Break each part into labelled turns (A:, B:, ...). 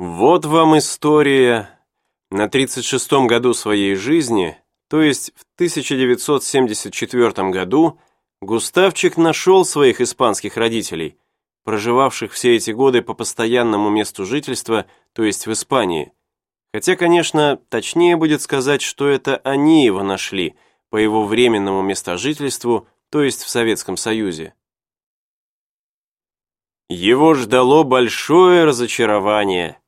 A: Вот вам история. На 36-м году своей жизни, то есть в 1974 году, Густавчик нашел своих испанских родителей, проживавших все эти годы по постоянному месту жительства, то есть в Испании. Хотя, конечно, точнее будет сказать, что это они его нашли по его временному местожительству, то есть в Советском Союзе. Его ждало большое разочарование.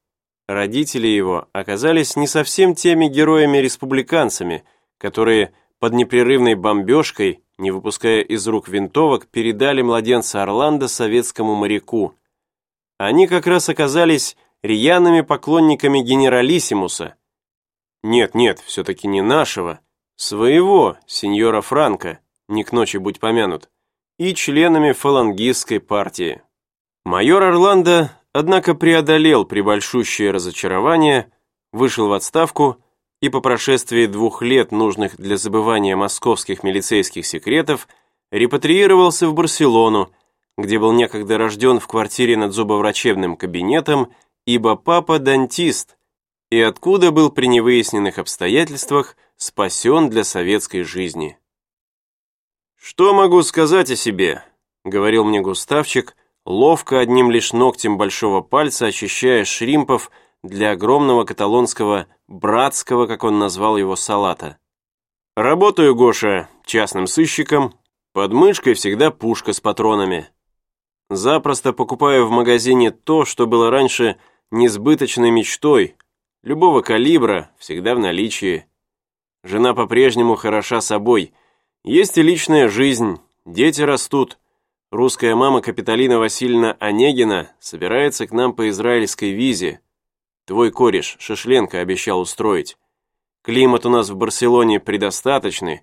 A: Родители его оказались не совсем теми героями-республиканцами, которые под непрерывной бомбежкой, не выпуская из рук винтовок, передали младенца Орландо советскому моряку. Они как раз оказались рьяными поклонниками генералиссимуса. Нет-нет, все-таки не нашего, своего, сеньора Франко, не к ночи будь помянут, и членами фалангистской партии. Майор Орландо однако преодолел прибольшущее разочарование, вышел в отставку и по прошествии двух лет, нужных для забывания московских милицейских секретов, репатриировался в Барселону, где был некогда рожден в квартире над зубоврачебным кабинетом, ибо папа дантист, и откуда был при невыясненных обстоятельствах спасен для советской жизни. «Что могу сказать о себе?» — говорил мне Густавчик, ловко одним лишь ногтем большого пальца очищая шримпов для огромного каталонского «братского», как он назвал его, салата. Работаю, Гоша, частным сыщиком, под мышкой всегда пушка с патронами. Запросто покупаю в магазине то, что было раньше несбыточной мечтой, любого калибра, всегда в наличии. Жена по-прежнему хороша собой, есть и личная жизнь, дети растут, Русская мама Капитолина Васильевна Онегина собирается к нам по израильской визе. Твой кореш Шишленко обещал устроить. Климат у нас в Барселоне предостаточный,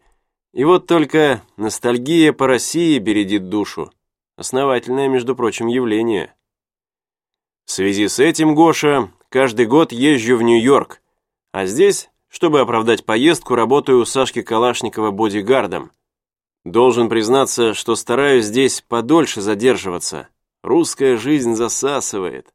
A: и вот только ностальгия по России бередит душу. Основательное, между прочим, явление. В связи с этим, Гоша, каждый год езжу в Нью-Йорк, а здесь, чтобы оправдать поездку, работаю у Сашки Калашникова бодигардом. Должен признаться, что стараюсь здесь подольше задерживаться. Русская жизнь засасывает.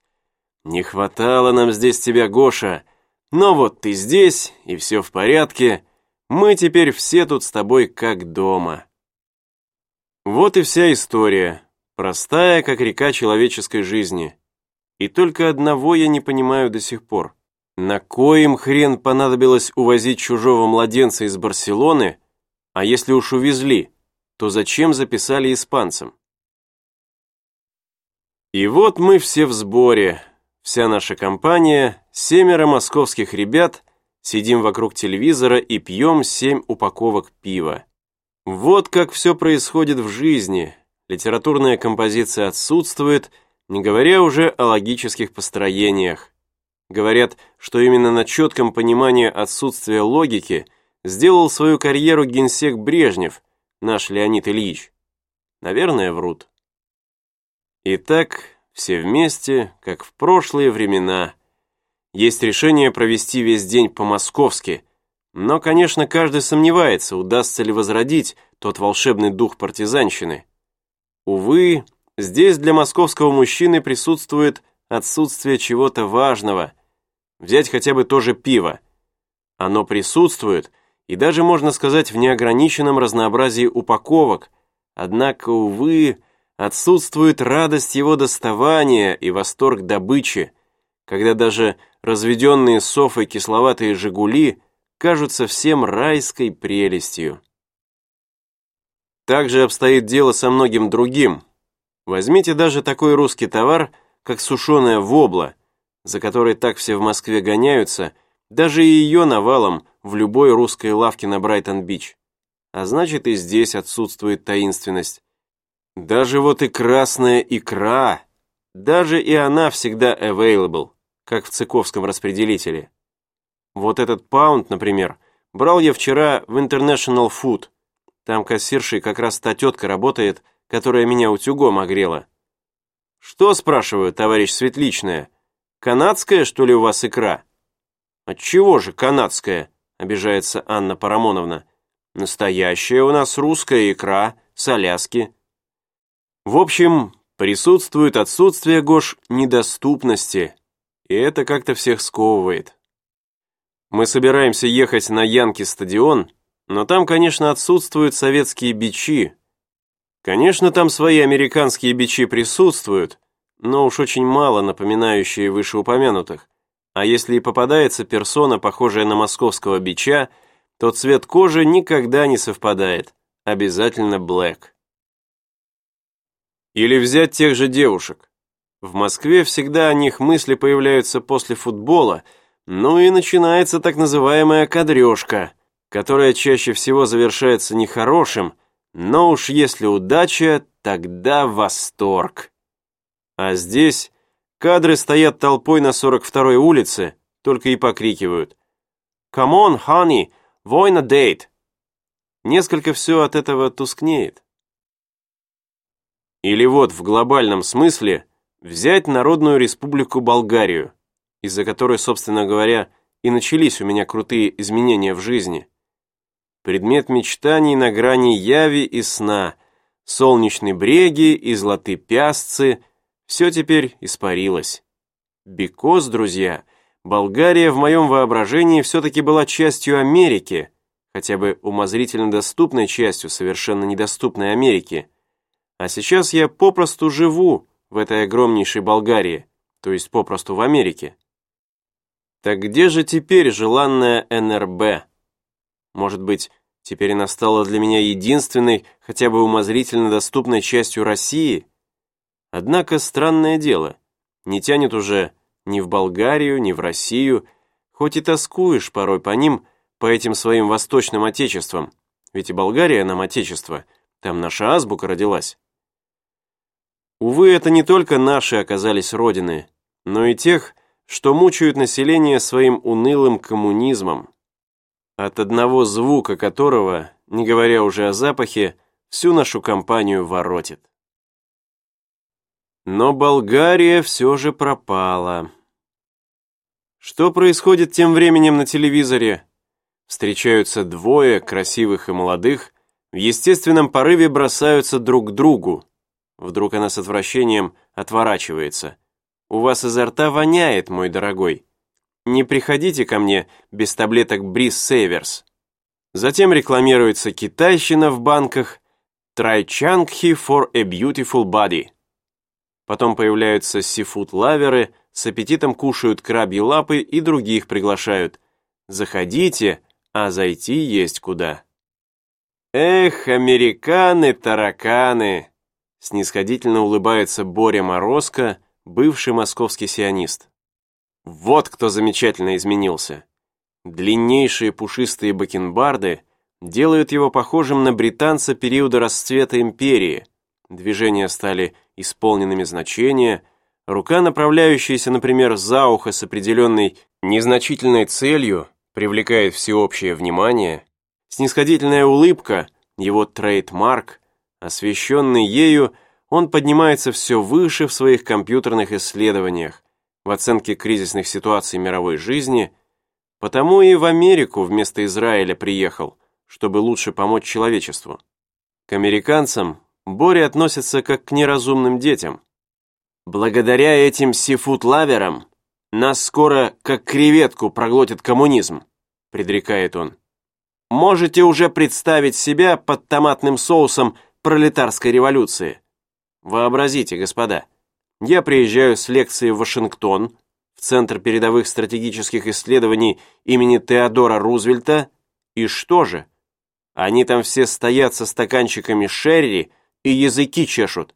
A: Не хватало нам здесь тебя, Гоша. Но вот ты здесь, и все в порядке. Мы теперь все тут с тобой как дома. Вот и вся история. Простая, как река человеческой жизни. И только одного я не понимаю до сих пор. На коим хрен понадобилось увозить чужого младенца из Барселоны, а если уж увезли, то зачем записали испанцам? И вот мы все в сборе, вся наша компания, семеро московских ребят, сидим вокруг телевизора и пьем семь упаковок пива. Вот как все происходит в жизни. Литературная композиция отсутствует, не говоря уже о логических построениях. Говорят, что именно на четком понимании отсутствия логики сделал свою карьеру генсек Брежнев – наш Леонид Ильич. Наверное, врут. Итак, все вместе, как в прошлые времена. Есть решение провести весь день по-московски, но, конечно, каждый сомневается, удастся ли возродить тот волшебный дух партизанщины. Увы, здесь для московского мужчины присутствует отсутствие чего-то важного. Взять хотя бы то же пиво. Оно присутствует – и даже, можно сказать, в неограниченном разнообразии упаковок, однако, увы, отсутствует радость его доставания и восторг добычи, когда даже разведенные софой кисловатые «Жигули» кажутся всем райской прелестью. Так же обстоит дело со многим другим. Возьмите даже такой русский товар, как сушеная вобла, за которой так все в Москве гоняются, даже ее навалом в любой русской лавке на Брайтон-Бич. А значит, и здесь отсутствует таинственность. Даже вот и красная икра, даже и она всегда available, как в цыковском распределителе. Вот этот паунд, например, брал я вчера в International Food. Там кассиршей как раз та тетка работает, которая меня утюгом огрела. «Что, спрашиваю, товарищ Светличная, канадская, что ли, у вас икра?» «Отчего же канадская?» – обижается Анна Парамоновна. «Настоящая у нас русская икра, соляски». В общем, присутствует отсутствие, Гош, недоступности. и это как-то всех сковывает. Мы собираемся ехать на Янки-стадион, но там, конечно, отсутствуют советские бичи. Конечно, там свои американские бичи присутствуют, но уж очень мало напоминающие вышеупомянутых. А если и попадается персона, похожая на московского бича, то цвет кожи никогда не совпадает. Обязательно блэк. Или взять тех же девушек. В Москве всегда о них мысли появляются после футбола, ну и начинается так называемая кадрежка, которая чаще всего завершается нехорошим, но уж если удача, тогда восторг. А здесь кадры стоят толпой на 42-й улице, только и покрикивают. «Come on, honey, война дейт!» Несколько все от этого тускнеет. Или вот в глобальном смысле взять Народную Республику Болгарию, из-за которой, собственно говоря, и начались у меня крутые изменения в жизни. Предмет мечтаний на грани яви и сна, солнечные бреги и золотые пясцы, все теперь испарилось. Бекоз, друзья, Болгария в моем воображении все-таки была частью Америки, хотя бы умозрительно доступной частью совершенно недоступной Америки. А сейчас я попросту живу, в этой огромнейшей Болгарии, то есть попросту в Америке. Так где же теперь желанная НРБ? Может быть, теперь она стала для меня единственной, хотя бы умозрительно доступной частью России? Однако странное дело, не тянет уже ни в Болгарию, ни в Россию, хоть и тоскуешь порой по ним, по этим своим восточным отечествам, ведь и Болгария нам отечество, там наша азбука родилась. Увы, это не только наши оказались родины, но и тех, что мучают население своим унылым коммунизмом, от одного звука которого, не говоря уже о запахе, всю нашу компанию воротит. Но Болгария все же пропала. Что происходит тем временем на телевизоре? Встречаются двое, красивых и молодых, в естественном порыве бросаются друг к другу. Вдруг она с отвращением отворачивается. «У вас изо рта воняет, мой дорогой. Не приходите ко мне без таблеток Брис Сейверс». Затем рекламируется китайщина в банках «Try Changhi for a beautiful body». Потом появляются сифуд-лаверы, с аппетитом кушают крабьи лапы и других приглашают. Заходите, а зайти есть куда. Эх, американы-тараканы! снисходительно улыбается Боря Морозко, бывший московский сионист. Вот кто замечательно изменился. Длиннейшие пушистые бакенбарды делают его похожим на британца периода расцвета империи. Движения стали исполненными значения, рука, направляющаяся, например, за ухо с определенной незначительной целью, привлекает всеобщее внимание, снисходительная улыбка, его трейдмарк, Освещенный ею, он поднимается все выше в своих компьютерных исследованиях, в оценке кризисных ситуаций мировой жизни, потому и в Америку вместо Израиля приехал, чтобы лучше помочь человечеству. К американцам Боря относится как к неразумным детям. Благодаря этим сифуд-лаверам нас скоро как креветку проглотит коммунизм, предрекает он. Можете уже представить себя под томатным соусом пролетарской революции. Вообразите, господа, я приезжаю с лекции в Вашингтон, в Центр передовых стратегических исследований имени Теодора Рузвельта, и что же? Они там все стоят со стаканчиками шерри и языки чешут.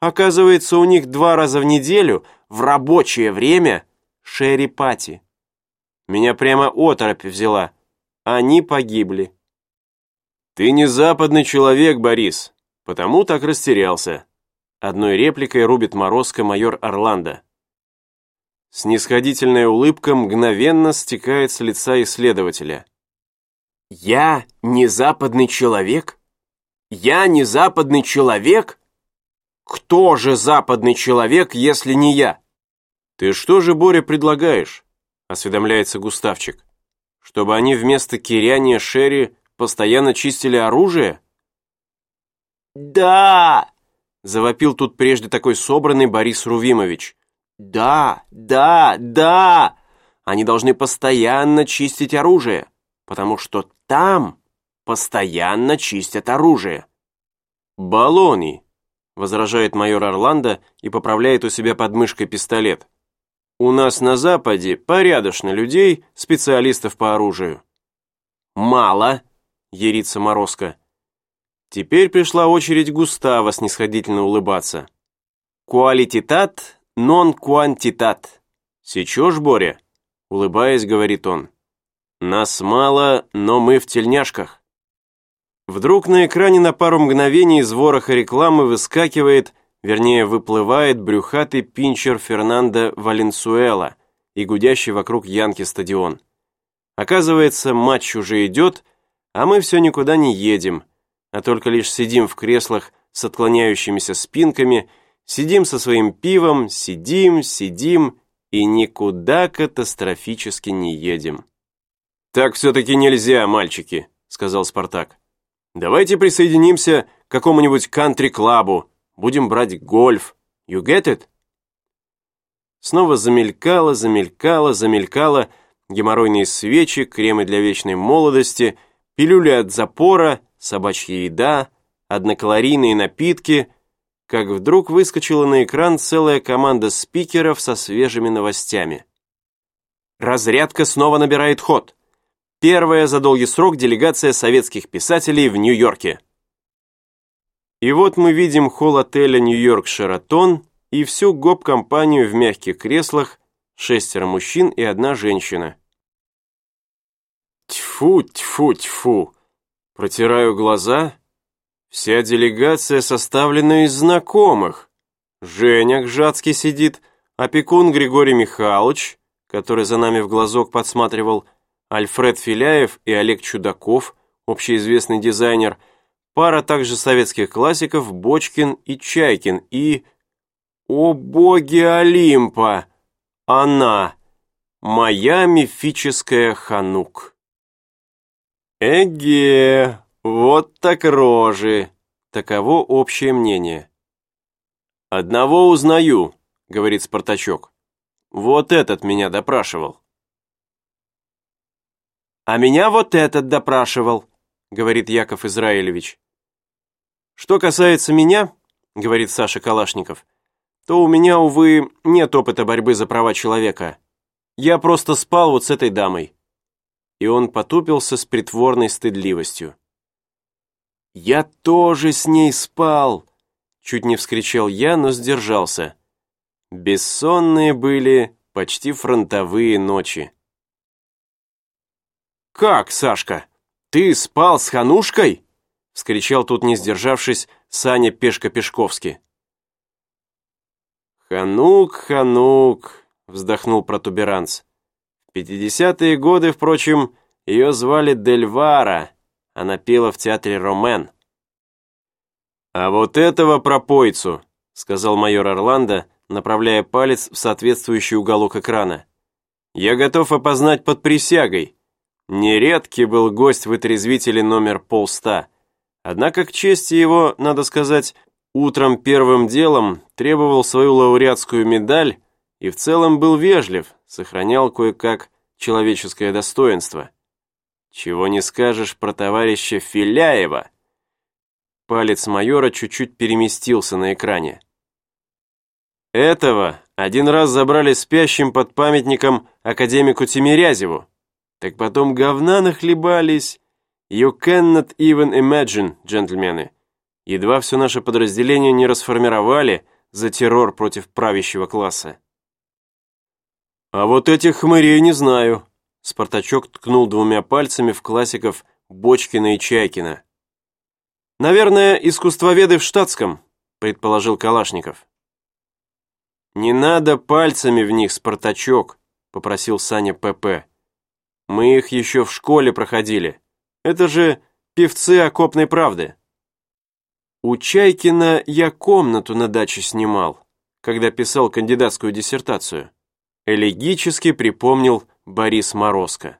A: Оказывается, у них два раза в неделю в рабочее время шерри-пати. Меня прямо оторопь взяла. Они погибли. «Ты не западный человек, Борис, потому так растерялся», одной репликой рубит морозко майор Орландо. Снисходительная улыбка мгновенно стекает с лица исследователя. «Я не западный человек? Я не западный человек? Кто же западный человек, если не я?» «Ты что же, Боря, предлагаешь?» осведомляется Густавчик. «Чтобы они вместо киряния Шерри Постоянно чистили оружие?»
B: «Да!»
A: — завопил тут прежде такой собранный Борис Рувимович. Да, да, да! Они должны постоянно чистить оружие, потому что там постоянно чистят оружие. Баллони, возражает майор Орландо и поправляет у себя под мышкой пистолет. У нас на Западе порядочно людей, специалистов по оружию. Мало, ерится Морозко. Теперь пришла очередь Густава снисходительно улыбаться. «Куалититат, нон куантитат». «Сечешь, Боря?» Улыбаясь, говорит он. «Нас мало, но мы в тельняшках». Вдруг на экране на пару мгновений из вороха рекламы выскакивает, вернее, выплывает брюхатый пинчер Фернандо Валенсуэла и гудящий вокруг Янки стадион. Оказывается, матч уже идет, а мы все никуда не едем, а только лишь сидим в креслах с отклоняющимися спинками, сидим со своим пивом, сидим, сидим и никуда катастрофически не едем. «Так все-таки нельзя, мальчики», — сказал Спартак. «Давайте присоединимся к какому-нибудь кантри-клабу, будем брать гольф. You get it?» Снова замелькало, замелькало, замелькало, геморройные свечи, кремы для вечной молодости, пилюли от запора, собачья еда, однокалорийные напитки — как вдруг выскочила на экран целая команда спикеров со свежими новостями. Разрядка снова набирает ход. Первая за долгий срок делегация советских писателей в Нью-Йорке. И вот мы видим холл отеля «Нью-Йорк Шератон» и всю гоп-компанию в мягких креслах, шестеро мужчин и одна женщина. Тьфу, тьфу, тьфу. Протираю глаза Вся делегация составлена из знакомых. Женя Гжатский сидит, опекун Григорий Михайлович, который за нами в глазок подсматривал, Альфред Филяев и Олег Чудаков, общеизвестный дизайнер, пара также советских классиков Бочкин и Чайкин и... О боги Олимпа! Она! Моя мифическая Ханук. Эге! «Вот так рожи!» Таково общее мнение. «Одного узнаю», — говорит Спартачок. «Вот этот меня допрашивал». «А меня вот этот допрашивал», — говорит Яков Израилевич. «Что касается меня», — говорит Саша Калашников, «то у меня, увы, нет опыта борьбы за права человека. Я просто спал вот с этой дамой». И он потупился с притворной стыдливостью. «Я тоже с ней спал!» Чуть не вскричал я, но сдержался. Бессонные были почти фронтовые ночи. «Как, Сашка? Ты спал с Ханушкой?» вскричал тут, не сдержавшись, Саня Пешко-Пешковский. «Ханук, Ханук», — вздохнул протуберанц. В пятидесятые годы, впрочем, ее звали Дельвара, она пела в театре «Ромен». «А вот этого пропойцу», — сказал майор Орландо, направляя палец в соответствующий уголок экрана. «Я готов опознать под присягой. Нередкий был гость в отрезвителе номер полста. Однако к чести его, надо сказать, утром первым делом требовал свою лауреатскую медаль и в целом был вежлив, сохранял кое-как человеческое достоинство. Чего не скажешь про товарища Филяева. Палец майора чуть-чуть переместился на экране. Этого один раз забрали спящим под памятником академику Тимирязеву. Так потом говна нахлебались. You cannot even imagine, джентльмены. Едва все наше подразделение не расформировали за террор против правящего класса. А вот этих хмырей не знаю. Спартачок ткнул двумя пальцами в классиков Бочкина и Чайкина. «Наверное, искусствоведы в штатском», — предположил Калашников. «Не надо пальцами в них, Спартачок», — попросил Саня ПП. «Мы их еще в школе проходили. Это же певцы окопной правды». У Чайкина я комнату на даче снимал, когда писал кандидатскую диссертацию. Элегически припомнил Борис Морозко.